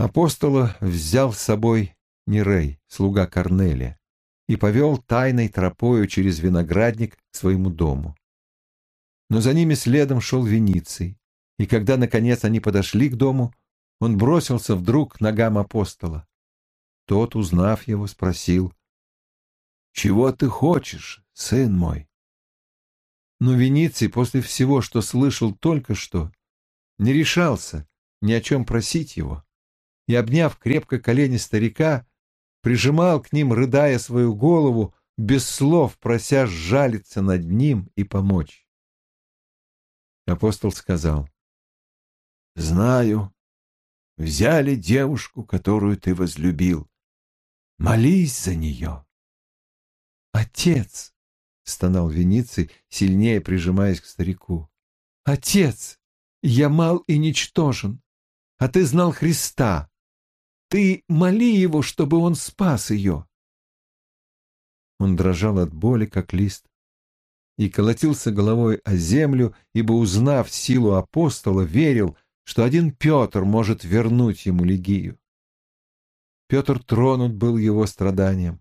Апостола взял с собой Нерей, слуга Корнелия, и повел тайной тропою через виноградник к своему дому. Но за ними следом шел Вениций, и когда, наконец, они подошли к дому, он бросился вдруг к ногам апостола. Тот, узнав его, спросил, «Чего ты хочешь, сын мой?» Но Вениций после всего, что слышал только что, не решался ни о чем просить его, и, обняв крепко колени старика, прижимал к ним, рыдая свою голову, без слов прося сжалиться над ним и помочь. Апостол сказал, «Знаю, взяли девушку, которую ты возлюбил. Молись за нее». «Отец!» — стонал Вениций, сильнее прижимаясь к старику. «Отец, я мал и ничтожен, а ты знал Христа. Ты моли его, чтобы он спас ее». Он дрожал от боли, как лист, и колотился головой о землю, ибо, узнав силу апостола, верил, что один Петр может вернуть ему Лигию. Петр тронут был его страданием.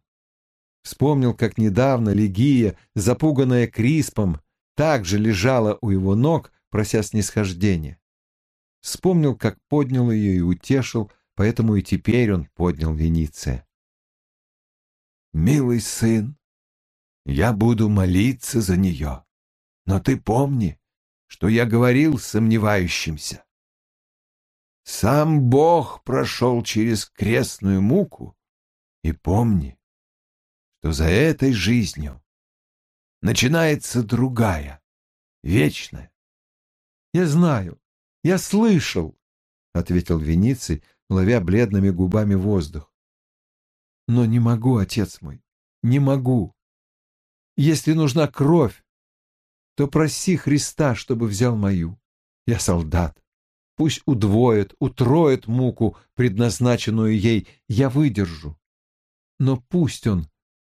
Вспомнил, как недавно Лигия, запуганная Криспом, также лежала у его ног, прося снисхождения. Вспомнил, как поднял ее и утешил, поэтому и теперь он поднял Вениция. «Милый сын, я буду молиться за нее, но ты помни, что я говорил сомневающимся. Сам Бог прошел через крестную муку, и помни, что за этой жизнью начинается другая, вечная. «Я знаю, я слышал», — ответил Вениций, ловя бледными губами воздух. «Но не могу, отец мой, не могу. Если нужна кровь, то проси Христа, чтобы взял мою. Я солдат. Пусть удвоит, утроит муку, предназначенную ей, я выдержу. Но пусть он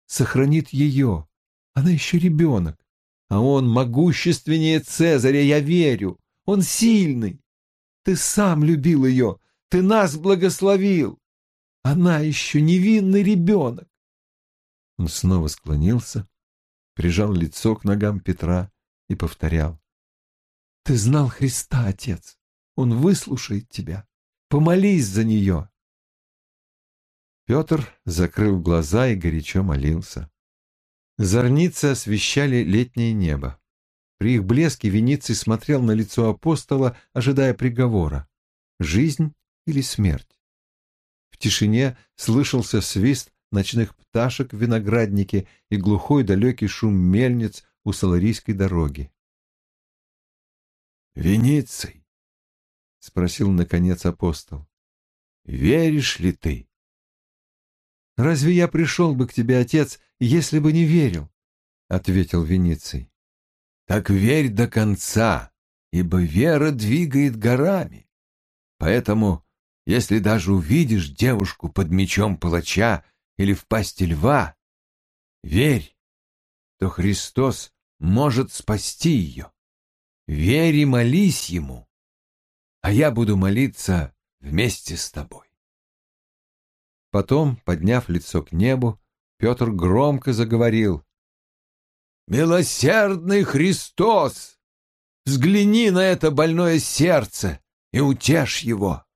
сохранит ее. Она еще ребенок. А он могущественнее Цезаря, я верю. Он сильный. Ты сам любил ее. Ты нас благословил. Она еще невинный ребенок. Он снова склонился, прижал лицо к ногам Петра и повторял. Ты знал Христа, отец. Он выслушает тебя. Помолись за нее. Петр закрыл глаза и горячо молился. Зорницы освещали летнее небо. При их блеске Вениций смотрел на лицо апостола, ожидая приговора — жизнь или смерть. В тишине слышался свист ночных пташек в винограднике и глухой далекий шум мельниц у Саларийской дороги. «Вениций!» — спросил, наконец, апостол. «Веришь ли ты?» Разве я пришел бы к тебе, отец, если бы не верил? — ответил Вениций. — Так верь до конца, ибо вера двигает горами. Поэтому, если даже увидишь девушку под мечом палача или в пасти льва, верь, то Христос может спасти ее. Верь и молись Ему, а я буду молиться вместе с тобой. Потом, подняв лицо к небу, Петр громко заговорил. «Милосердный Христос! Взгляни на это больное сердце и утешь его!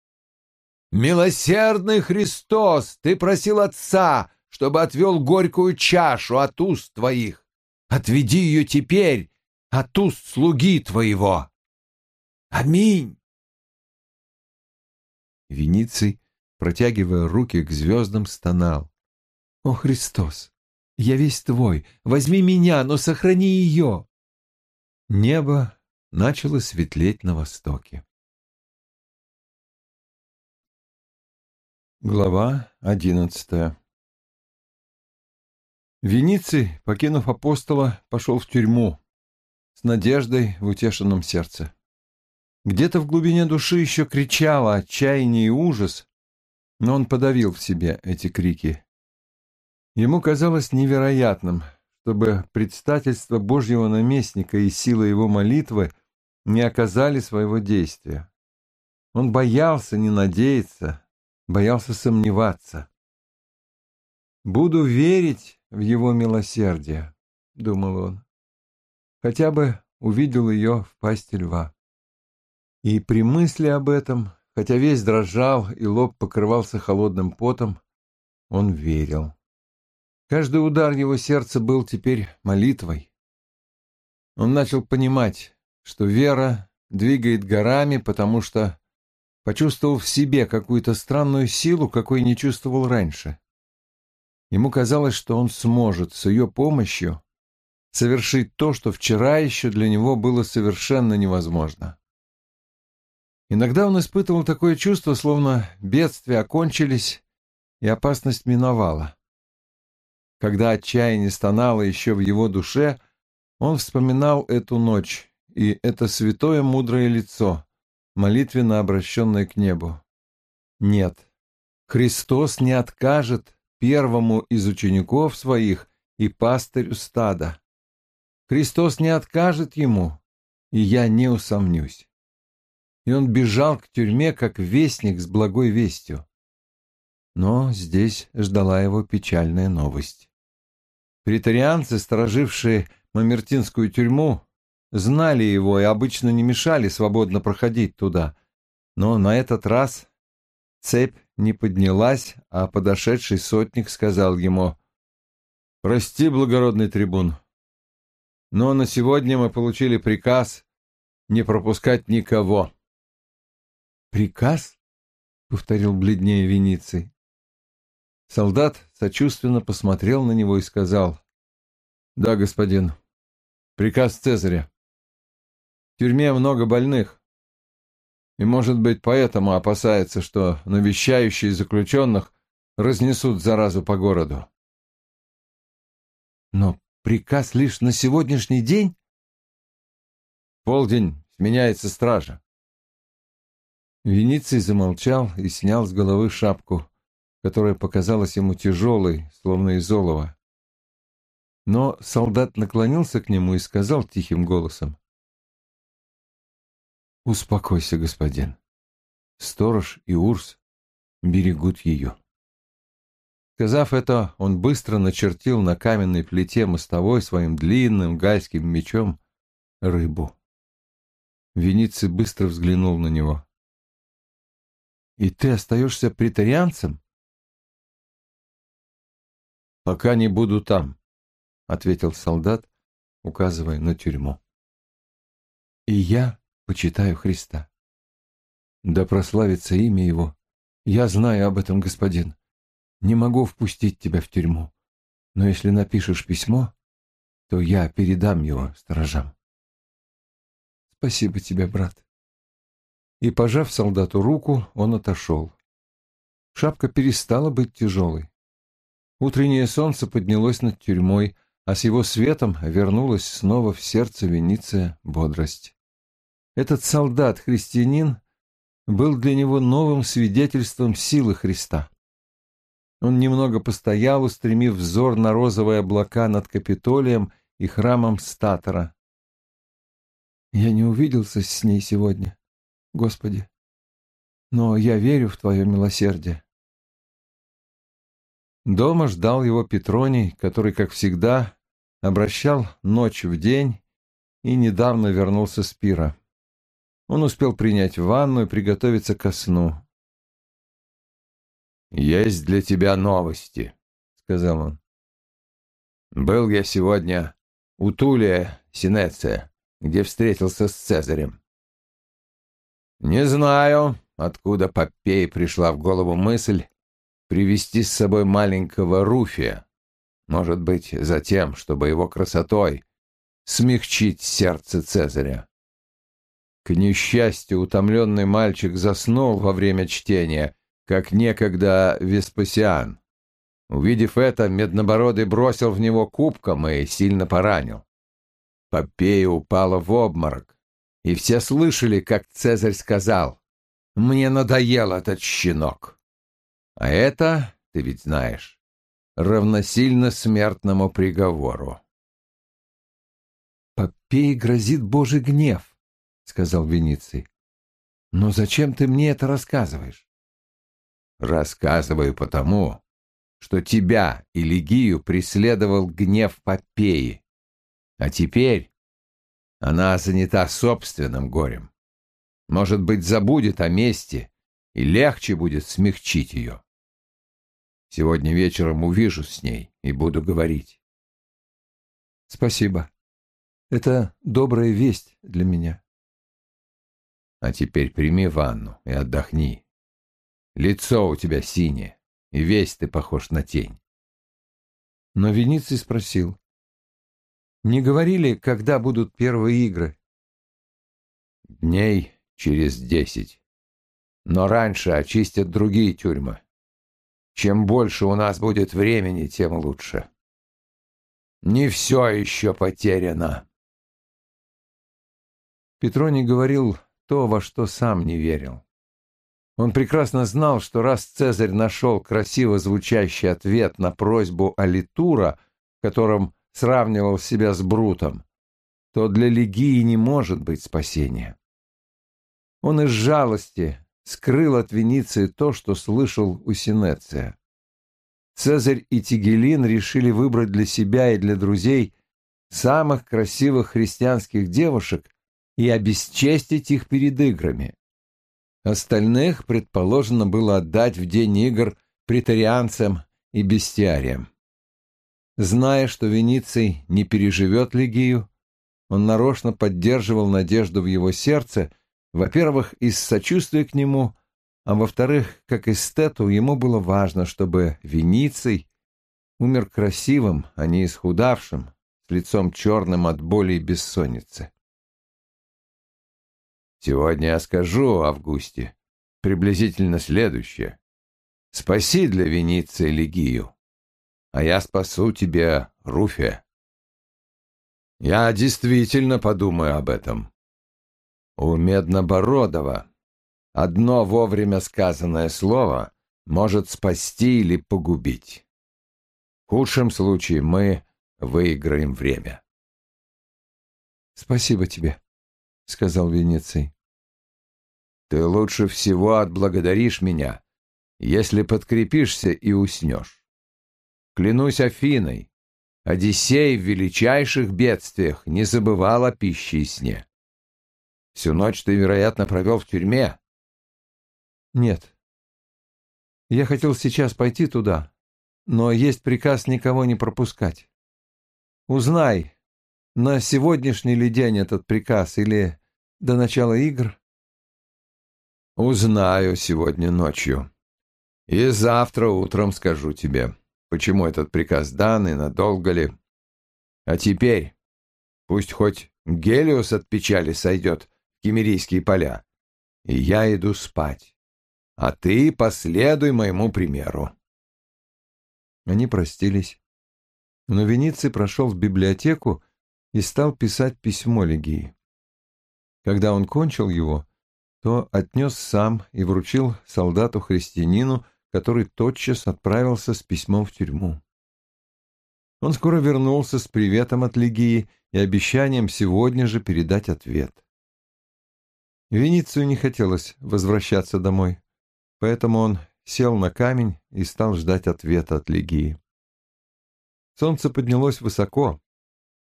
Милосердный Христос, ты просил Отца, чтобы отвел горькую чашу от уст твоих. Отведи ее теперь от уст слуги твоего. Аминь!» Вениций протягивая руки к звездам, стонал. «О, Христос! Я весь твой! Возьми меня, но сохрани ее!» Небо начало светлеть на востоке. Глава одиннадцатая Вениций, покинув апостола, пошел в тюрьму с надеждой в утешенном сердце. Где-то в глубине души еще кричало отчаяние и ужас, но он подавил в себе эти крики. Ему казалось невероятным, чтобы предстательство Божьего наместника и сила его молитвы не оказали своего действия. Он боялся не надеяться, боялся сомневаться. «Буду верить в его милосердие», — думал он. «Хотя бы увидел ее в пасти льва». И при мысли об этом, хотя весь дрожал и лоб покрывался холодным потом, он верил. Каждый удар его сердца был теперь молитвой. Он начал понимать, что вера двигает горами, потому что почувствовал в себе какую-то странную силу, какой не чувствовал раньше. Ему казалось, что он сможет с ее помощью совершить то, что вчера еще для него было совершенно невозможно. Иногда он испытывал такое чувство, словно бедствия окончились и опасность миновала. Когда отчаяние стонало еще в его душе, он вспоминал эту ночь и это святое мудрое лицо, молитвенно обращенное к небу. Нет, Христос не откажет первому из учеников своих и пастырю стада. Христос не откажет ему, и я не усомнюсь. И он бежал к тюрьме, как вестник с благой вестью. Но здесь ждала его печальная новость. Притарианцы, сторожившие Мамертинскую тюрьму, знали его и обычно не мешали свободно проходить туда. Но на этот раз цепь не поднялась, а подошедший сотник сказал ему, «Прости, благородный трибун, но на сегодня мы получили приказ не пропускать никого». «Приказ?» — повторил бледнее Вениций. Солдат сочувственно посмотрел на него и сказал, «Да, господин, приказ Цезаря тюрьме много больных. И, может быть, поэтому опасается, что навещающие заключенных разнесут заразу по городу. Но приказ лишь на сегодняшний день? полдень сменяется стража. Вениций замолчал и снял с головы шапку, которая показалась ему тяжелой, словно из олова. Но солдат наклонился к нему и сказал тихим голосом. Успокойся, господин. Сторож и Урс берегут ее. Сказав это, он быстро начертил на каменной плите мостовой своим длинным гальским мечом рыбу. Вениций быстро взглянул на него. «И ты остаешься претарианцем?» «Пока не буду там», — ответил солдат, указывая на тюрьму. «И я почитаю Христа. Да прославится имя Его. Я знаю об этом, господин. Не могу впустить тебя в тюрьму, но если напишешь письмо, то я передам его сторожам. Спасибо тебе, брат. И, пожав солдату руку, он отошел. Шапка перестала быть тяжелой. Утреннее солнце поднялось над тюрьмой, а с его светом вернулась снова в сердце Вениция бодрость. Этот солдат-христианин был для него новым свидетельством силы Христа. Он немного постоял, устремив взор на розовые облака над Капитолием и храмом Статора. «Я не увиделся с ней сегодня, Господи, но я верю в Твое милосердие». Дома ждал его Петроний, который, как всегда, обращал ночь в день и недавно вернулся с пира. Он успел принять ванну и приготовиться ко сну. «Есть для тебя новости», — сказал он. «Был я сегодня у Тулия, Синеция, где встретился с Цезарем. Не знаю, откуда Попей пришла в голову мысль привести с собой маленького Руфия. Может быть, за тем, чтобы его красотой смягчить сердце Цезаря. К несчастью, утомленный мальчик заснул во время чтения, как некогда Веспасиан. Увидев это, Меднобородый бросил в него кубком и сильно поранил. Попея упала в обморок, и все слышали, как Цезарь сказал, «Мне надоел этот щенок». А это, ты ведь знаешь, равносильно смертному приговору. Попей грозит Божий гнев сказал Вениций. Но зачем ты мне это рассказываешь? Рассказываю потому, что тебя и Лигию преследовал гнев Попеи, а теперь она занята собственным горем. Может быть, забудет о мести, и легче будет смягчить ее. Сегодня вечером увижу с ней и буду говорить. Спасибо. Это добрая весть для меня. А теперь прими ванну и отдохни. Лицо у тебя синее, и весь ты похож на тень. Но Вениций спросил. Не говорили, когда будут первые игры? Дней через десять. Но раньше очистят другие тюрьмы. Чем больше у нас будет времени, тем лучше. Не все еще потеряно. Петроний говорил то, во что сам не верил. Он прекрасно знал, что раз Цезарь нашел красиво звучащий ответ на просьбу Алитура, в котором сравнивал себя с Брутом, то для Легии не может быть спасения. Он из жалости скрыл от Вениции то, что слышал у Синеция. Цезарь и Тигелин решили выбрать для себя и для друзей самых красивых христианских девушек и обесчестить их перед играми. Остальных предположено было отдать в день игр претарианцам и бестиариям. Зная, что Вениций не переживет Легию, он нарочно поддерживал надежду в его сердце, во-первых, из сочувствия к нему, а во-вторых, как эстету, ему было важно, чтобы Вениций умер красивым, а не исхудавшим, с лицом черным от боли и бессонницы. Сегодня я скажу Августе приблизительно следующее. Спаси для Вениции Легию, а я спасу тебе Руфе. Я действительно подумаю об этом. У Меднобородова одно вовремя сказанное слово может спасти или погубить. В худшем случае мы выиграем время. Спасибо тебе. — сказал Венеций. «Ты лучше всего отблагодаришь меня, если подкрепишься и уснешь. Клянусь Афиной, Одиссей в величайших бедствиях не забывал о пище и сне. Всю ночь ты, вероятно, провел в тюрьме». «Нет. Я хотел сейчас пойти туда, но есть приказ никого не пропускать. Узнай, на сегодняшний ли день этот приказ или до начала игр? Узнаю сегодня ночью. И завтра утром скажу тебе, почему этот приказ дан и надолго ли. А теперь пусть хоть Гелиос от печали сойдет в Кемерийские поля, и я иду спать, а ты последуй моему примеру. Они простились. Но Вениций прошел в библиотеку и стал писать письмо Легии. Когда он кончил его, то отнес сам и вручил солдату-христианину, который тотчас отправился с письмом в тюрьму. Он скоро вернулся с приветом от Легии и обещанием сегодня же передать ответ. Веницию не хотелось возвращаться домой, поэтому он сел на камень и стал ждать ответа от Легии. Солнце поднялось высоко,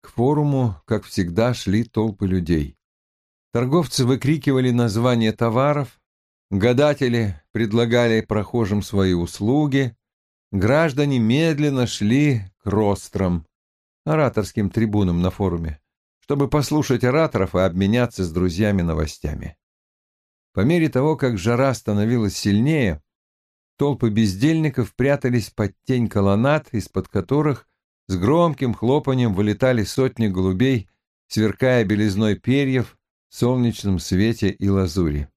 к форуму, как всегда, шли толпы людей. Торговцы выкрикивали названия товаров, гадатели предлагали прохожим свои услуги, граждане медленно шли к рострам, ораторским трибунам на форуме, чтобы послушать ораторов и обменяться с друзьями новостями. По мере того, как жара становилась сильнее, толпы бездельников прятались под тень колоннад, из-под которых с громким хлопанием вылетали сотни голубей, сверкая белизной перьев солнечном свете и лазури.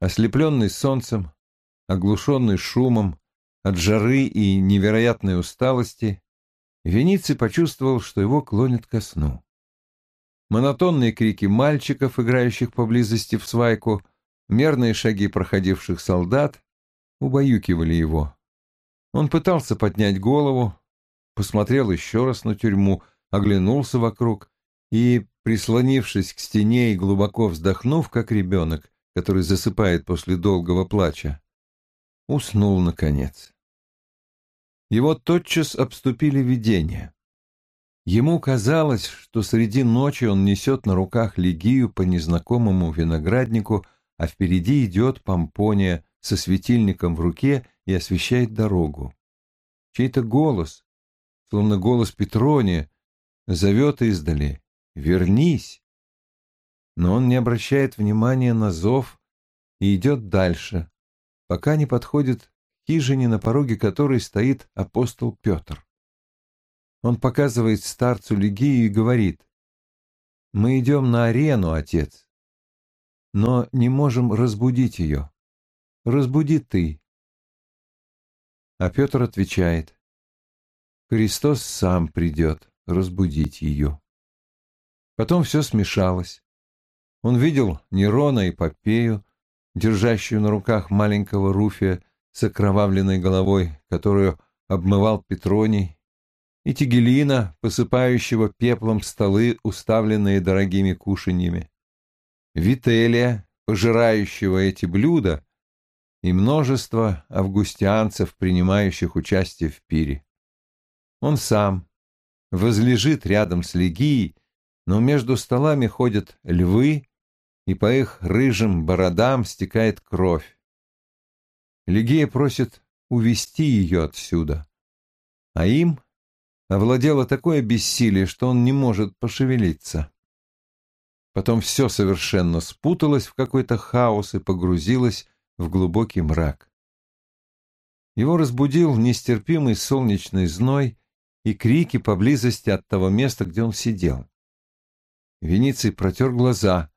Ослепленный солнцем, оглушенный шумом, от жары и невероятной усталости, Вениций почувствовал, что его клонит ко сну. Монотонные крики мальчиков, играющих поблизости в свайку, мерные шаги проходивших солдат убаюкивали его. Он пытался поднять голову, посмотрел еще раз на тюрьму, оглянулся вокруг и, прислонившись к стене и глубоко вздохнув, как ребенок, который засыпает после долгого плача, уснул наконец. Его тотчас обступили видения. Ему казалось, что среди ночи он несет на руках Легию по незнакомому винограднику, а впереди идет Помпония со светильником в руке и освещает дорогу. Чей-то голос, словно голос Петрония, зовет издали «Вернись!». Но он не обращает внимания на зов и идет дальше, пока не подходит к хижине, на пороге которой стоит апостол Петр. Он показывает старцу Легию и говорит, «Мы идем на арену, отец, но не можем разбудить ее. Разбуди ты». А Петр отвечает, «Христос сам придет разбудить ее». Потом все смешалось. Он видел Нерона и Попею, держащую на руках маленького Руфия с окровавленной головой, которую обмывал Петроний, и Тигелина, посыпающего пеплом столы, уставленные дорогими кушаньями, Вителия, пожирающего эти блюда, и множество августианцев, принимающих участие в пире. Он сам возлежит рядом с Легией, но между столами ходят львы, и по их рыжим бородам стекает кровь. Легия просит увести ее отсюда, а им овладело такое бессилие, что он не может пошевелиться. Потом все совершенно спуталось в какой-то хаос и погрузилось в глубокий мрак. Его разбудил нестерпимый солнечный зной и крики поблизости от того места, где он сидел. Вениций протер глаза.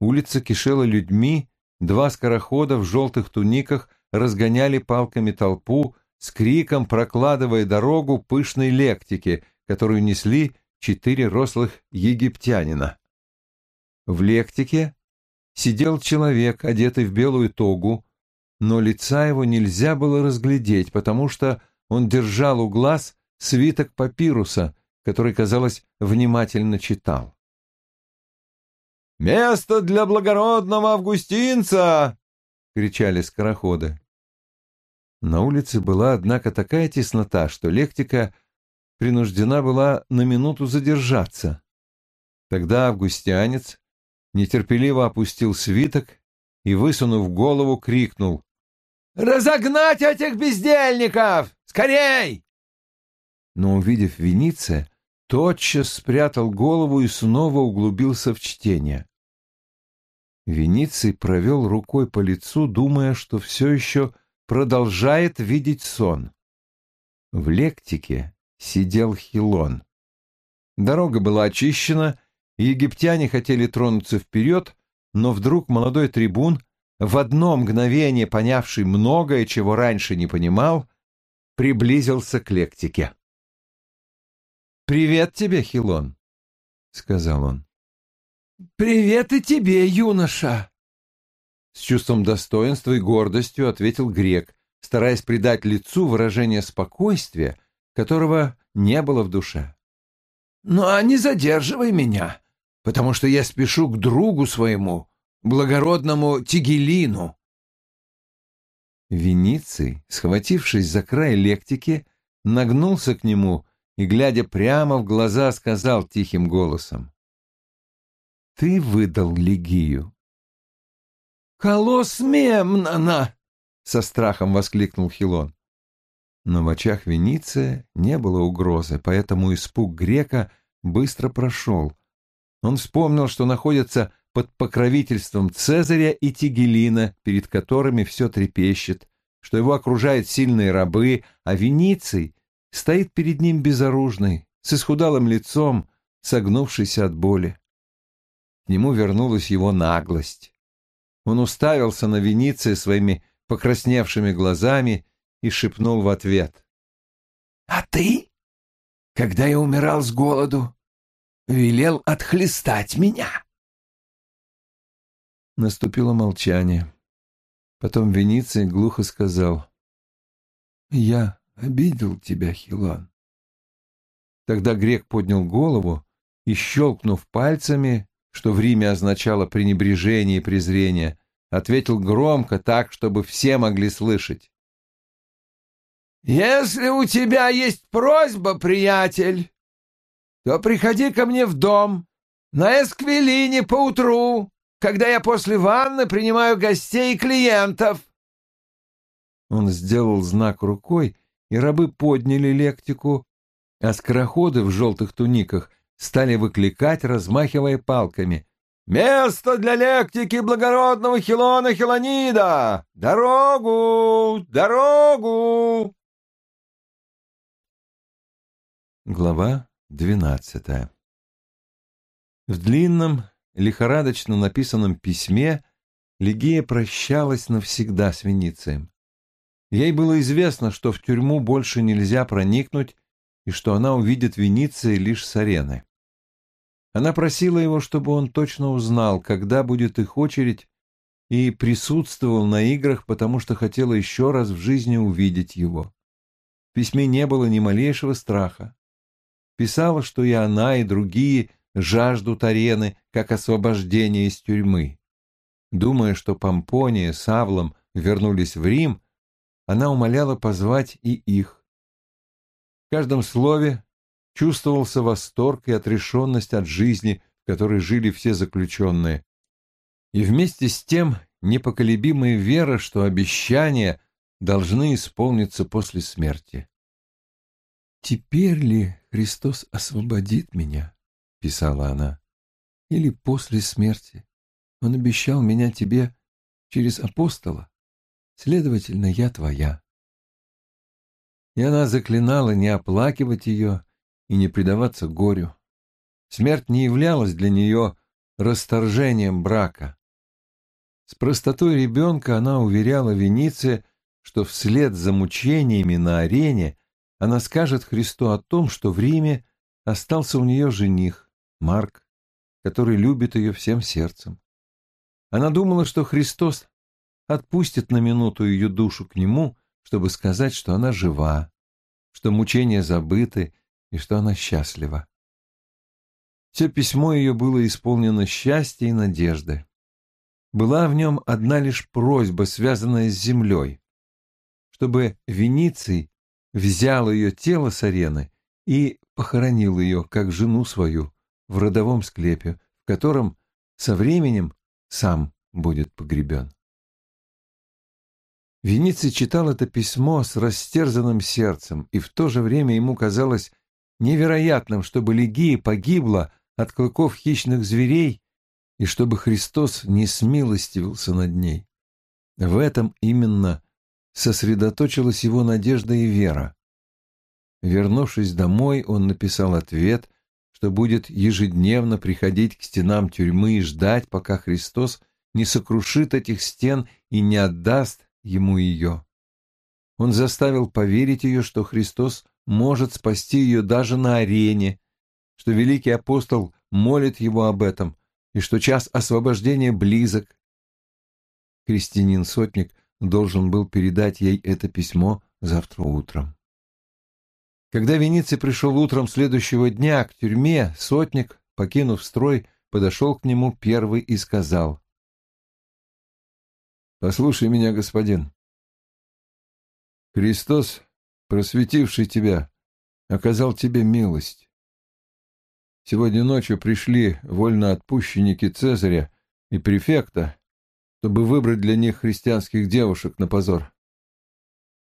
Улица кишела людьми, два скорохода в желтых туниках разгоняли палками толпу, с криком прокладывая дорогу пышной лектике, которую несли четыре рослых египтянина. В лектике сидел человек, одетый в белую тогу, но лица его нельзя было разглядеть, потому что он держал у глаз свиток папируса, который, казалось, внимательно читал. «Место для благородного августинца!» — кричали скороходы. На улице была, однако, такая теснота, что лектика принуждена была на минуту задержаться. Тогда августянец нетерпеливо опустил свиток и, высунув голову, крикнул «Разогнать этих бездельников! Скорей!» Но, увидев Вениция, тотчас спрятал голову и снова углубился в чтение. Вениций провел рукой по лицу, думая, что все еще продолжает видеть сон. В лектике сидел Хилон. Дорога была очищена, и египтяне хотели тронуться вперед, но вдруг молодой трибун, в одно мгновение понявший многое, чего раньше не понимал, приблизился к лектике. «Привет тебе, Хилон», — сказал он. «Привет и тебе, юноша!» С чувством достоинства и гордостью ответил грек, стараясь придать лицу выражение спокойствия, которого не было в душе. «Ну а не задерживай меня, потому что я спешу к другу своему, благородному Тигелину». Вениций, схватившись за край лектики, нагнулся к нему и, глядя прямо в глаза, сказал тихим голосом. «Ты выдал Легию. «Колосс Мемнона!» — со страхом воскликнул Хилон. Но в очах Вениция не было угрозы, поэтому испуг грека быстро прошел. Он вспомнил, что находится под покровительством Цезаря и Тигелина, перед которыми все трепещет, что его окружают сильные рабы, а Вениций стоит перед ним безоружный, с исхудалым лицом, согнувшийся от боли. Нему вернулась его наглость. Он уставился на Вениция своими покрасневшими глазами и шепнул в ответ. «А ты, когда я умирал с голоду, велел отхлестать меня?» Наступило молчание. Потом Вениций глухо сказал. «Я обидел тебя, Хилон». Тогда грек поднял голову и, щелкнув пальцами, что в Риме означало пренебрежение и презрение, ответил громко, так, чтобы все могли слышать. «Если у тебя есть просьба, приятель, то приходи ко мне в дом на Эсквилине поутру, когда я после ванны принимаю гостей и клиентов». Он сделал знак рукой, и рабы подняли лектику, а скороходы в желтых туниках стали выкликать, размахивая палками. «Место для лектики благородного Хилона Хилонида! Дорогу! Дорогу!» Глава двенадцатая В длинном, лихорадочно написанном письме Лигия прощалась навсегда с Веницием. Ей было известно, что в тюрьму больше нельзя проникнуть и что она увидит Вениция лишь с арены. Она просила его, чтобы он точно узнал, когда будет их очередь, и присутствовал на играх, потому что хотела еще раз в жизни увидеть его. В письме не было ни малейшего страха. Писала, что и она, и другие жаждут арены, как освобождения из тюрьмы. Думая, что Помпония с Авлом вернулись в Рим, она умоляла позвать и их. В каждом слове чувствовался восторг и отрешенность от жизни, в которой жили все заключенные. И вместе с тем непоколебимая вера, что обещания должны исполниться после смерти. «Теперь ли Христос освободит меня?» — писала она. «Или после смерти? Он обещал меня тебе через апостола. Следовательно, я твоя». И она заклинала не оплакивать ее и не предаваться горю. Смерть не являлась для нее расторжением брака. С простотой ребенка она уверяла Вениция, что вслед за мучениями на арене она скажет Христу о том, что в Риме остался у нее жених, Марк, который любит ее всем сердцем. Она думала, что Христос отпустит на минуту ее душу к нему, чтобы сказать, что она жива, что мучения забыты и что она счастлива. Все письмо ее было исполнено счастья и надежды. Была в нем одна лишь просьба, связанная с землей, чтобы Вениций взял ее тело с арены и похоронил ее, как жену свою, в родовом склепе, в котором со временем сам будет погребен. Вениций читал это письмо с растерзанным сердцем, и в то же время ему казалось невероятным, чтобы Лигия погибла от клыков хищных зверей и чтобы Христос не смилостивился над ней. В этом именно сосредоточилась его надежда и вера. Вернувшись домой, он написал ответ, что будет ежедневно приходить к стенам тюрьмы и ждать, пока Христос не сокрушит этих стен и не отдаст ему ее. Он заставил поверить ее, что Христос может спасти ее даже на арене, что великий апостол молит его об этом, и что час освобождения близок. Крестьянин-сотник должен был передать ей это письмо завтра утром. Когда Вениций пришел утром следующего дня к тюрьме, сотник, покинув строй, подошел к нему первый и сказал. «Послушай меня, господин. Христос просветивший тебя, оказал тебе милость. Сегодня ночью пришли вольноотпущенники Цезаря и префекта, чтобы выбрать для них христианских девушек на позор.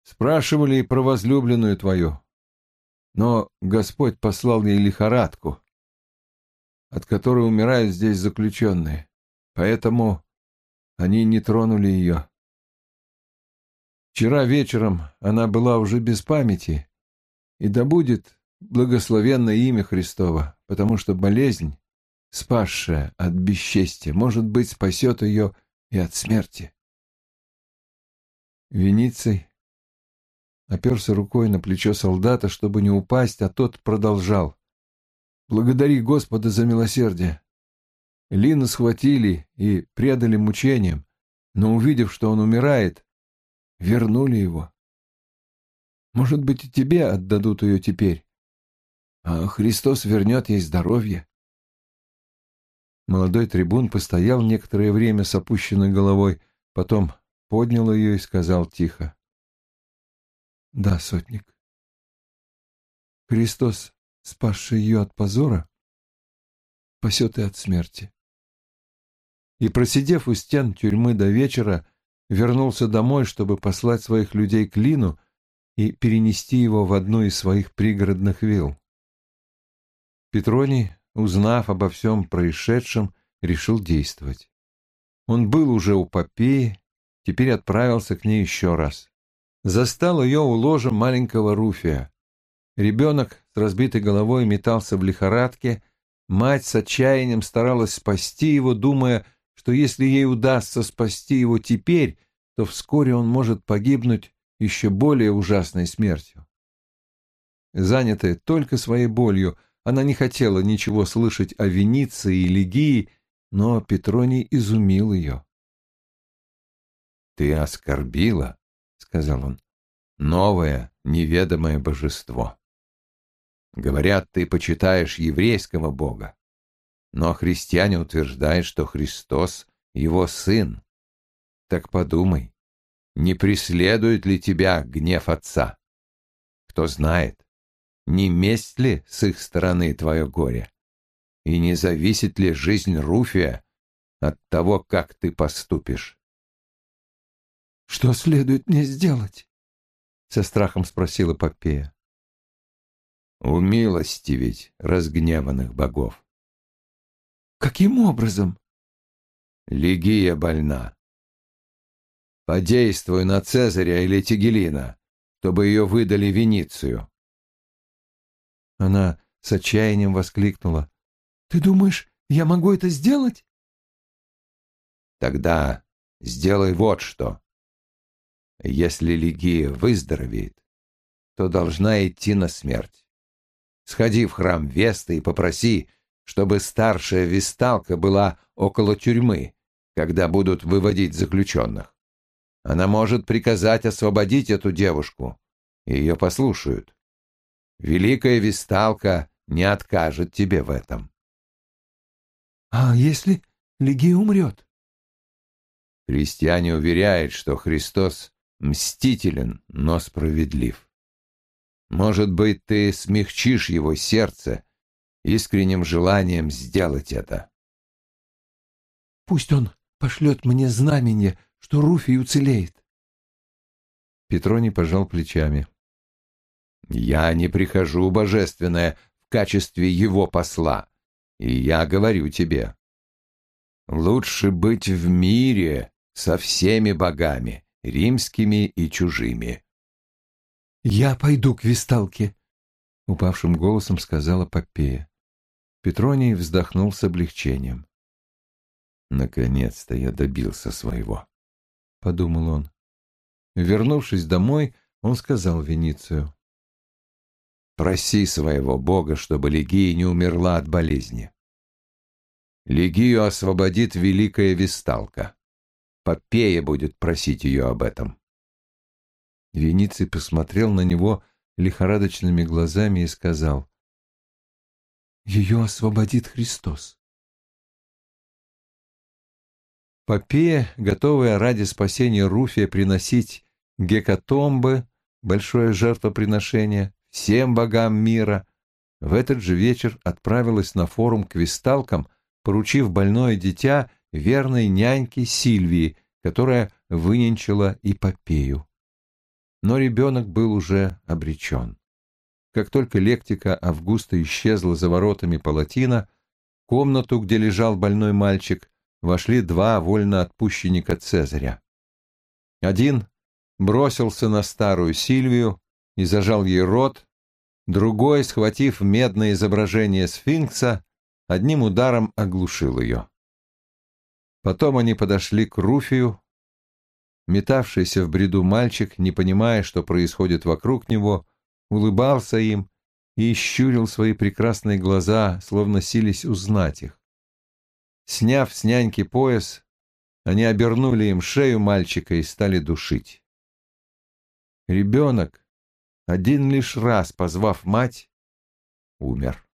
Спрашивали и про возлюбленную твою, но Господь послал ей лихорадку, от которой умирают здесь заключенные, поэтому они не тронули ее. Вчера вечером она была уже без памяти, и да будет благословенное имя Христово, потому что болезнь, спасшая от бесчестия, может быть, спасет ее и от смерти. Вениций оперся рукой на плечо солдата, чтобы не упасть, а тот продолжал. «Благодари Господа за милосердие. Лина схватили и предали мучениям, но, увидев, что он умирает, вернули его. Может быть, и тебе отдадут ее теперь, а Христос вернет ей здоровье. Молодой трибун постоял некоторое время с опущенной головой, потом поднял ее и сказал тихо. «Да, сотник. Христос, спасший ее от позора, спасет и от смерти». И, просидев у стен тюрьмы до вечера, вернулся домой, чтобы послать своих людей к Лину и перенести его в одну из своих пригородных вилл. Петроний, узнав обо всем происшедшем, решил действовать. Он был уже у Попеи, теперь отправился к ней еще раз. Застал ее у ложа маленького Руфия. Ребенок с разбитой головой метался в лихорадке, мать с отчаянием старалась спасти его, думая, что если ей удастся спасти его теперь, то вскоре он может погибнуть еще более ужасной смертью. Занятая только своей болью, она не хотела ничего слышать о Вениции и Лигии, но Петроний изумил ее. «Ты оскорбила, — сказал он, — новое, неведомое божество. Говорят, ты почитаешь еврейского бога, но христиане утверждают, что Христос — его сын. Так подумай, не преследует ли тебя гнев отца? Кто знает, не месть ли с их стороны твое горе? И не зависит ли жизнь Руфия от того, как ты поступишь? — Что следует мне сделать? — со страхом спросила Попея. — Умилостивить разгневанных богов. — Каким образом? — Лигия больна. Подействуй на Цезаря или Тигелина, чтобы ее выдали Веницию. Она с отчаянием воскликнула. «Ты думаешь, я могу это сделать?» «Тогда сделай вот что. Если Лигия выздоровеет, то должна идти на смерть. Сходи в храм Веста и попроси, чтобы старшая весталка была около тюрьмы, когда будут выводить заключенных. Она может приказать освободить эту девушку, и ее послушают. Великая Висталка не откажет тебе в этом. — А если Легия умрет? Христиане уверяют, что Христос мстителен, но справедлив. Может быть, ты смягчишь его сердце искренним желанием сделать это. Пусть он пошлет мне знамение, что Руфий уцелеет. Петроний пожал плечами. «Я не прихожу, божественное, в качестве его посла, и я говорю тебе, лучше быть в мире со всеми богами, римскими и чужими». «Я пойду к Висталке», — упавшим голосом сказала Попея. Петроний вздохнул с облегчением. «Наконец-то я добился своего подумал он. Вернувшись домой, он сказал Веницию. «Проси своего Бога, чтобы Легия не умерла от болезни. Легию освободит великая Висталка. Попея будет просить ее об этом». Вениций посмотрел на него лихорадочными глазами и сказал. «Ее освободит Христос». Попея, готовая ради спасения Руфия приносить гекатомбы, большое жертвоприношение, всем богам мира, в этот же вечер отправилась на форум к висталкам, поручив больное дитя верной няньке Сильвии, которая выненчила Попею. Но ребенок был уже обречен. Как только лектика Августа исчезла за воротами палатина, комнату, где лежал больной мальчик, вошли два вольноотпущенника Цезаря. Один бросился на старую Сильвию и зажал ей рот, другой, схватив медное изображение сфинкса, одним ударом оглушил ее. Потом они подошли к Руфию. Метавшийся в бреду мальчик, не понимая, что происходит вокруг него, улыбался им и щурил свои прекрасные глаза, словно сились узнать их. Сняв с няньки пояс, они обернули им шею мальчика и стали душить. Ребенок, один лишь раз позвав мать, умер.